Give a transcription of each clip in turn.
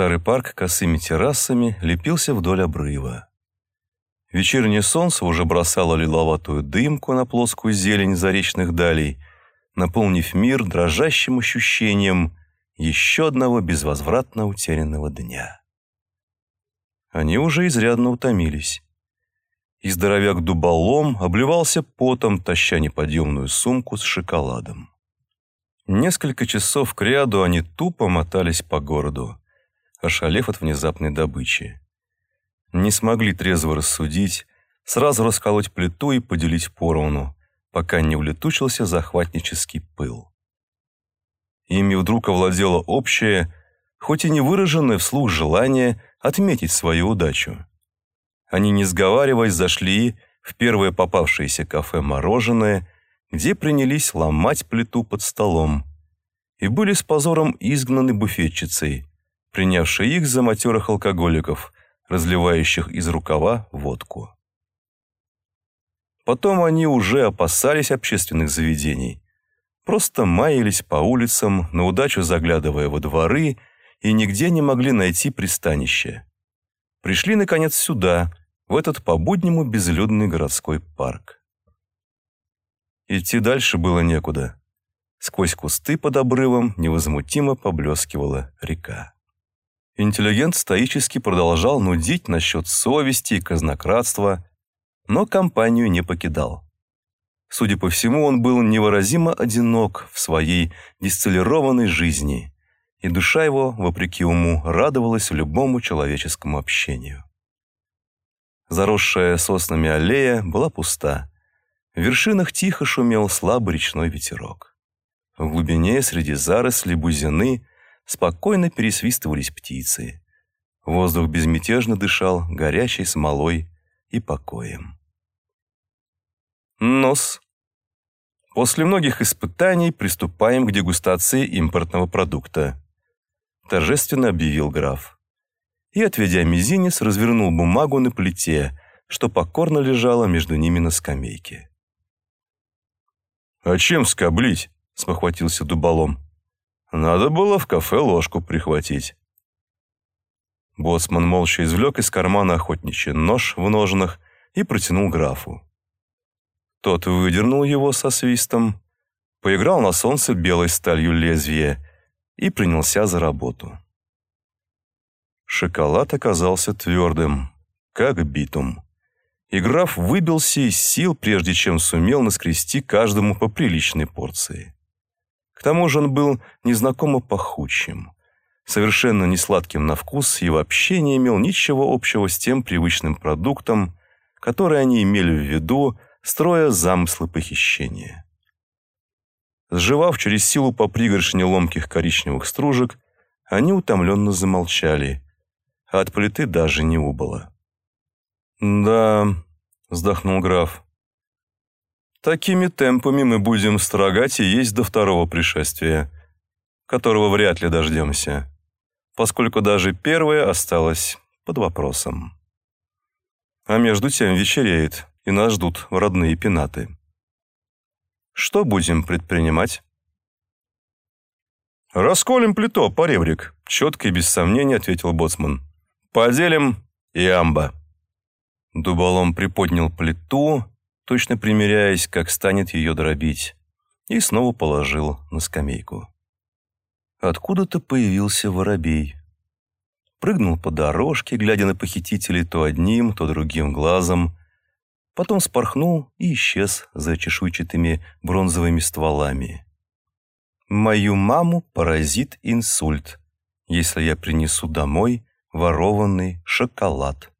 Старый парк косыми террасами лепился вдоль обрыва. Вечернее солнце уже бросало лиловатую дымку на плоскую зелень заречных далей, наполнив мир дрожащим ощущением еще одного безвозвратно утерянного дня. Они уже изрядно утомились. И здоровяк дуболом обливался потом, таща неподъемную сумку с шоколадом. Несколько часов кряду они тупо мотались по городу, ошалев от внезапной добычи. Не смогли трезво рассудить, сразу расколоть плиту и поделить поровну, пока не улетучился захватнический пыл. Ими вдруг овладело общее, хоть и не выраженное вслух желание отметить свою удачу. Они, не сговариваясь, зашли в первое попавшееся кафе «Мороженое», где принялись ломать плиту под столом, и были с позором изгнаны буфетчицей, принявшей их за матерых алкоголиков, разливающих из рукава водку. Потом они уже опасались общественных заведений, просто маялись по улицам, на удачу заглядывая во дворы, и нигде не могли найти пристанище. Пришли, наконец, сюда, в этот по-буднему безлюдный городской парк. Идти дальше было некуда. Сквозь кусты под обрывом невозмутимо поблескивала река. Интеллигент стоически продолжал нудить насчет совести и казнократства, но компанию не покидал. Судя по всему, он был невыразимо одинок в своей дистиллированной жизни, и душа его, вопреки уму, радовалась любому человеческому общению. Заросшая соснами аллея была пуста. В вершинах тихо шумел слабый речной ветерок. В глубине, среди зарослей бузины, спокойно пересвистывались птицы. Воздух безмятежно дышал горячей смолой и покоем. Нос. После многих испытаний приступаем к дегустации импортного продукта. Торжественно объявил граф. И, отведя мизинец, развернул бумагу на плите, что покорно лежало между ними на скамейке. «А чем скоблить?» — спохватился дуболом. «Надо было в кафе ложку прихватить». Боцман молча извлек из кармана охотничий нож в ножнах и протянул графу. Тот выдернул его со свистом, поиграл на солнце белой сталью лезвия и принялся за работу. Шоколад оказался твердым, как битум. И граф выбился из сил, прежде чем сумел наскрести каждому по приличной порции. К тому же он был незнакомо пахучим, совершенно не сладким на вкус и вообще не имел ничего общего с тем привычным продуктом, который они имели в виду, строя замыслы похищения. Сживав через силу по пригоршне ломких коричневых стружек, они утомленно замолчали, а от плиты даже не убыло. «Да», — вздохнул граф, — «такими темпами мы будем строгать и есть до второго пришествия, которого вряд ли дождемся, поскольку даже первое осталось под вопросом. А между тем вечереет, и нас ждут родные пенаты. Что будем предпринимать? «Расколем плито, поребрик», — четко и без сомнения ответил боцман. «Поделим и амба». Дуболом приподнял плиту, точно примеряясь, как станет ее дробить, и снова положил на скамейку. Откуда-то появился воробей. Прыгнул по дорожке, глядя на похитителей то одним, то другим глазом, потом спорхнул и исчез за чешуйчатыми бронзовыми стволами. Мою маму поразит инсульт, если я принесу домой ворованный шоколад.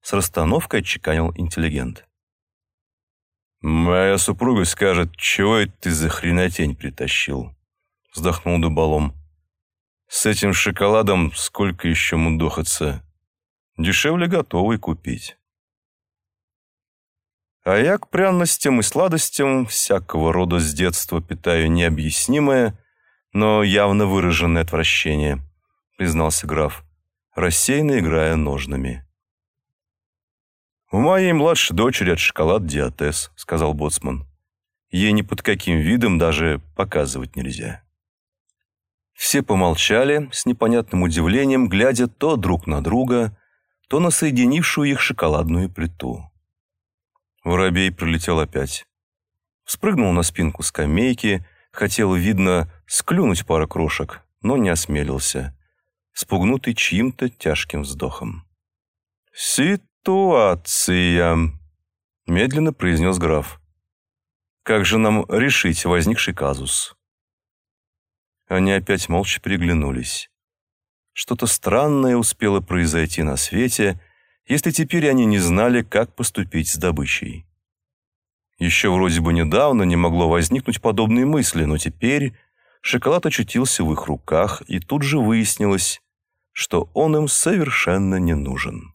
С расстановкой отчеканил интеллигент. «Моя супруга скажет, чего это ты за хренотень притащил?» Вздохнул дуболом. «С этим шоколадом сколько еще мудохаться? Дешевле готовый купить». А я к пряностям и сладостям всякого рода с детства питаю необъяснимое, но явно выраженное отвращение, признался граф, рассеянно играя ножнами. «У моей младшей дочери от шоколад диатез», — сказал боцман. «Ей ни под каким видом даже показывать нельзя». Все помолчали, с непонятным удивлением, глядя то друг на друга, то на соединившую их шоколадную плиту. Воробей прилетел опять. Спрыгнул на спинку скамейки, хотел, видно, склюнуть пару крошек, но не осмелился, спугнутый чьим-то тяжким вздохом. «Ситуация», — медленно произнес граф. «Как же нам решить возникший казус?» Они опять молча переглянулись. Что-то странное успело произойти на свете, если теперь они не знали, как поступить с добычей. Еще вроде бы недавно не могло возникнуть подобные мысли, но теперь шоколад очутился в их руках, и тут же выяснилось, что он им совершенно не нужен.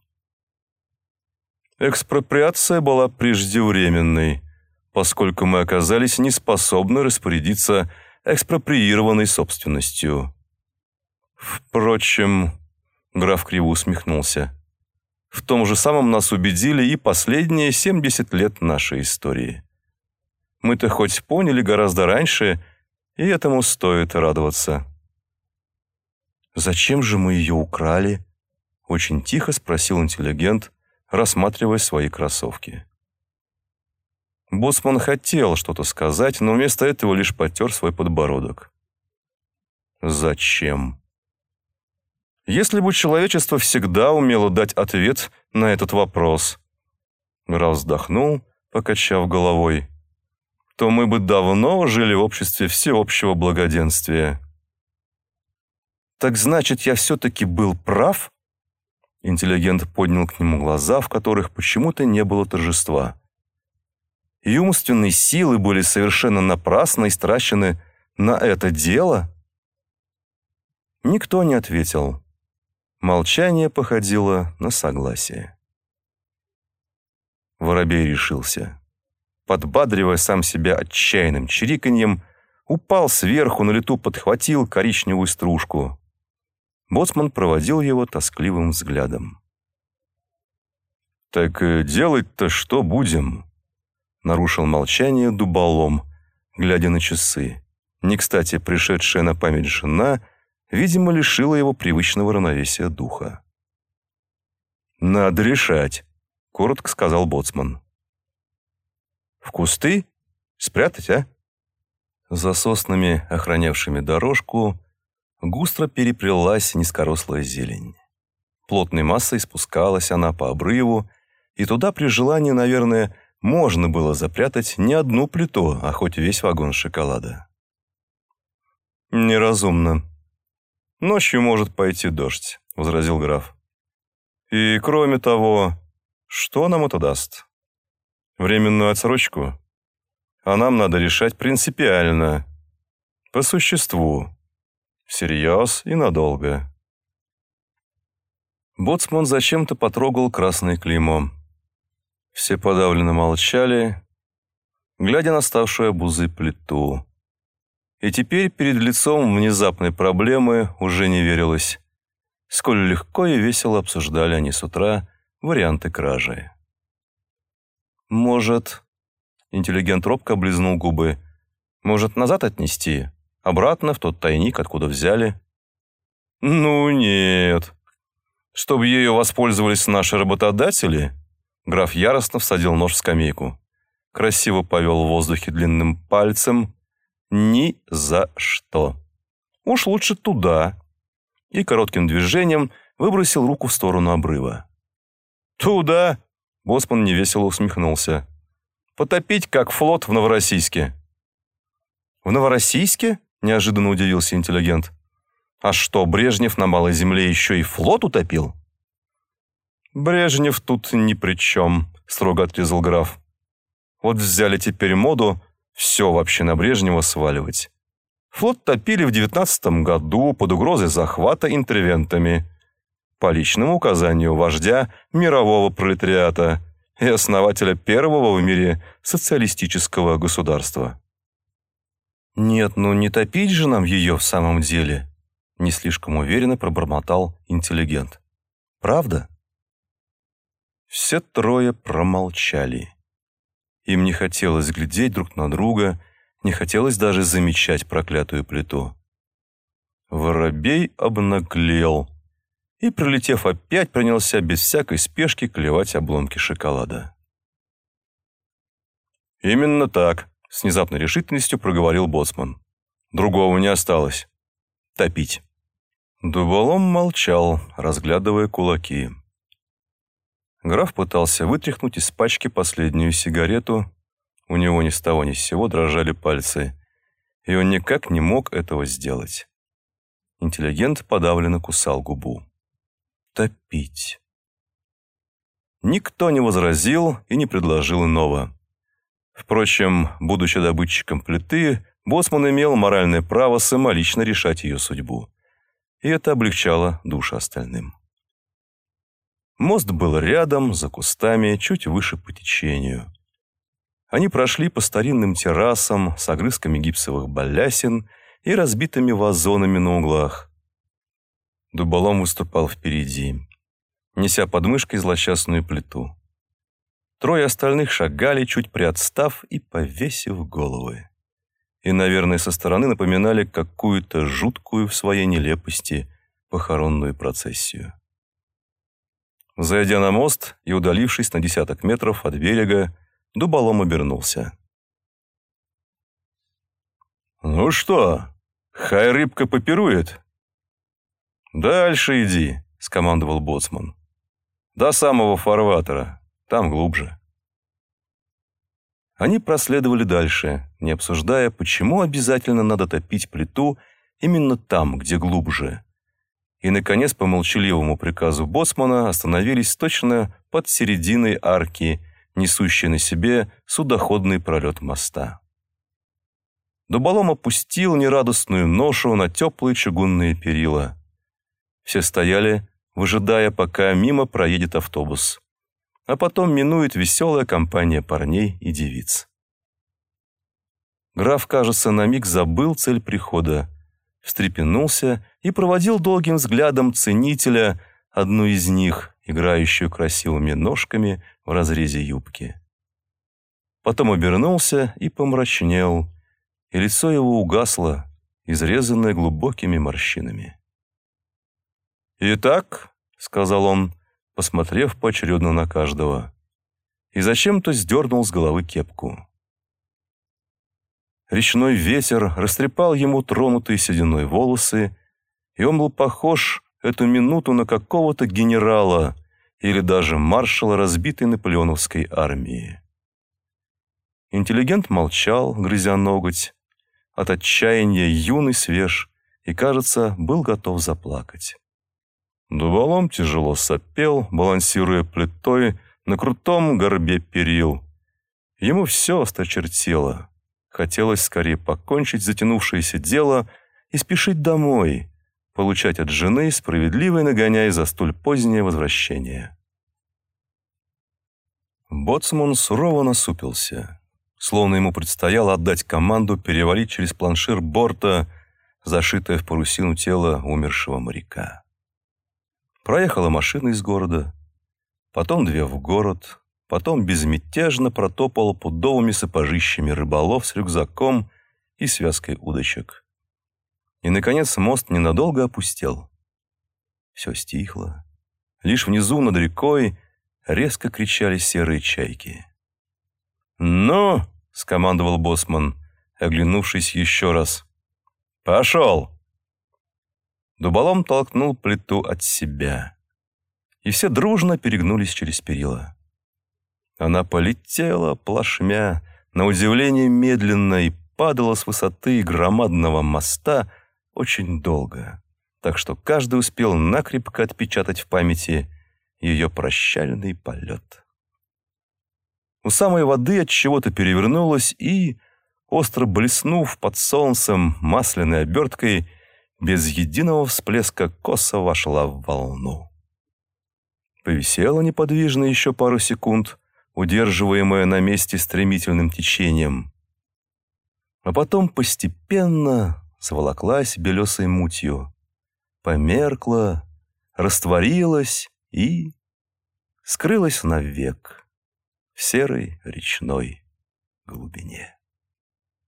Экспроприация была преждевременной, поскольку мы оказались неспособны распорядиться экспроприированной собственностью. Впрочем, граф криво усмехнулся, в том же самом нас убедили и последние 70 лет нашей истории. Мы-то хоть поняли гораздо раньше, и этому стоит радоваться. «Зачем же мы ее украли?» — очень тихо спросил интеллигент, рассматривая свои кроссовки. Боцман хотел что-то сказать, но вместо этого лишь потер свой подбородок. «Зачем?» Если бы человечество всегда умело дать ответ на этот вопрос, граф вздохнул, покачав головой, то мы бы давно жили в обществе всеобщего благоденствия. «Так значит, я все-таки был прав?» Интеллигент поднял к нему глаза, в которых почему-то не было торжества. И умственные силы были совершенно напрасно истрачены на это дело? Никто не ответил. Молчание походило на согласие. Воробей решился. Подбадривая сам себя отчаянным чириканьем, упал сверху, на лету подхватил коричневую стружку. Боцман проводил его тоскливым взглядом. «Так э, делать-то что будем?» Нарушил молчание дуболом, глядя на часы. Не кстати пришедшая на память жена — видимо, лишила его привычного равновесия духа. «Надо решать», — коротко сказал Боцман. «В кусты? Спрятать, а?» За соснами, охранявшими дорожку, густро переплелась низкорослая зелень. Плотной массой спускалась она по обрыву, и туда при желании, наверное, можно было запрятать не одну плиту, а хоть весь вагон шоколада. «Неразумно», «Ночью может пойти дождь», — возразил граф. «И кроме того, что нам это даст? Временную отсрочку? А нам надо решать принципиально, по существу, всерьез и надолго». Боцман зачем-то потрогал красное клеймо. Все подавленно молчали, глядя на ставшую обузы плиту. И теперь перед лицом внезапной проблемы уже не верилось. Сколь легко и весело обсуждали они с утра варианты кражи. «Может...» — интеллигент робко облизнул губы. «Может, назад отнести? Обратно, в тот тайник, откуда взяли?» «Ну нет. Чтобы ею воспользовались наши работодатели?» Граф яростно всадил нож в скамейку. Красиво повел в воздухе длинным пальцем, ни за что. Уж лучше туда. И коротким движением выбросил руку в сторону обрыва. Туда! Босман невесело усмехнулся. Потопить, как флот в Новороссийске. В Новороссийске? Неожиданно удивился интеллигент. А что, Брежнев на Малой Земле еще и флот утопил? Брежнев тут ни при чем, строго отрезал граф. Вот взяли теперь моду все вообще на Брежнева сваливать. Флот топили в девятнадцатом году под угрозой захвата интервентами. По личному указанию вождя мирового пролетариата и основателя первого в мире социалистического государства. «Нет, ну не топить же нам ее в самом деле», не слишком уверенно пробормотал интеллигент. «Правда?» Все трое промолчали. Им не хотелось глядеть друг на друга, не хотелось даже замечать проклятую плиту. Воробей обнаглел и, прилетев опять, принялся без всякой спешки клевать обломки шоколада. «Именно так», — с внезапной решительностью проговорил боцман. «Другого не осталось. Топить». Дуболом молчал, разглядывая кулаки. Граф пытался вытряхнуть из пачки последнюю сигарету. У него ни с того ни с сего дрожали пальцы, и он никак не мог этого сделать. Интеллигент подавленно кусал губу. «Топить». Никто не возразил и не предложил иного. Впрочем, будучи добытчиком плиты, Боцман имел моральное право самолично решать ее судьбу. И это облегчало душу остальным. Мост был рядом, за кустами, чуть выше по течению. Они прошли по старинным террасам с огрызками гипсовых балясин и разбитыми вазонами на углах. Дуболом выступал впереди, неся под мышкой злосчастную плиту. Трое остальных шагали, чуть приотстав и повесив головы. И, наверное, со стороны напоминали какую-то жуткую в своей нелепости похоронную процессию. Зайдя на мост и удалившись на десяток метров от берега, Дуболом обернулся. «Ну что, хай рыбка попирует?» «Дальше иди», — скомандовал боцман. «До самого фарватера, там глубже». Они проследовали дальше, не обсуждая, почему обязательно надо топить плиту именно там, где глубже и, наконец, по молчаливому приказу боцмана остановились точно под серединой арки, несущей на себе судоходный пролет моста. Дуболом опустил нерадостную ношу на теплые чугунные перила. Все стояли, выжидая, пока мимо проедет автобус. А потом минует веселая компания парней и девиц. Граф, кажется, на миг забыл цель прихода встрепенулся и проводил долгим взглядом ценителя одну из них, играющую красивыми ножками в разрезе юбки. Потом обернулся и помрачнел, и лицо его угасло, изрезанное глубокими морщинами. «Итак», — сказал он, посмотрев поочередно на каждого, и зачем-то сдернул с головы кепку. Речной ветер растрепал ему тронутые сединой волосы, и он был похож эту минуту на какого-то генерала или даже маршала разбитой наполеоновской армии. Интеллигент молчал, грызя ноготь, от отчаяния юный свеж и, кажется, был готов заплакать. Дуболом тяжело сопел, балансируя плитой на крутом горбе перил. Ему все осточертело. Хотелось скорее покончить затянувшееся дело и спешить домой, получать от жены справедливый нагоняй за столь позднее возвращение. Боцман сурово насупился, словно ему предстояло отдать команду перевалить через планшир борта, зашитое в парусину тело умершего моряка. Проехала машина из города, потом две в город, потом безмятежно протопал пудовыми сапожищами рыболов с рюкзаком и связкой удочек. И, наконец, мост ненадолго опустел. Все стихло. Лишь внизу над рекой резко кричали серые чайки. «Ну!» — скомандовал Босман, оглянувшись еще раз. «Пошел!» Дуболом толкнул плиту от себя. И все дружно перегнулись через перила. Она полетела плашмя, на удивление медленно и падала с высоты громадного моста очень долго, так что каждый успел накрепко отпечатать в памяти ее прощальный полет. У самой воды от чего-то перевернулась и, остро блеснув под солнцем масляной оберткой, без единого всплеска косо вошла в волну. Повисела неподвижно еще пару секунд, удерживаемая на месте стремительным течением. А потом постепенно сволоклась белесой мутью, померкла, растворилась и скрылась навек в серой речной глубине.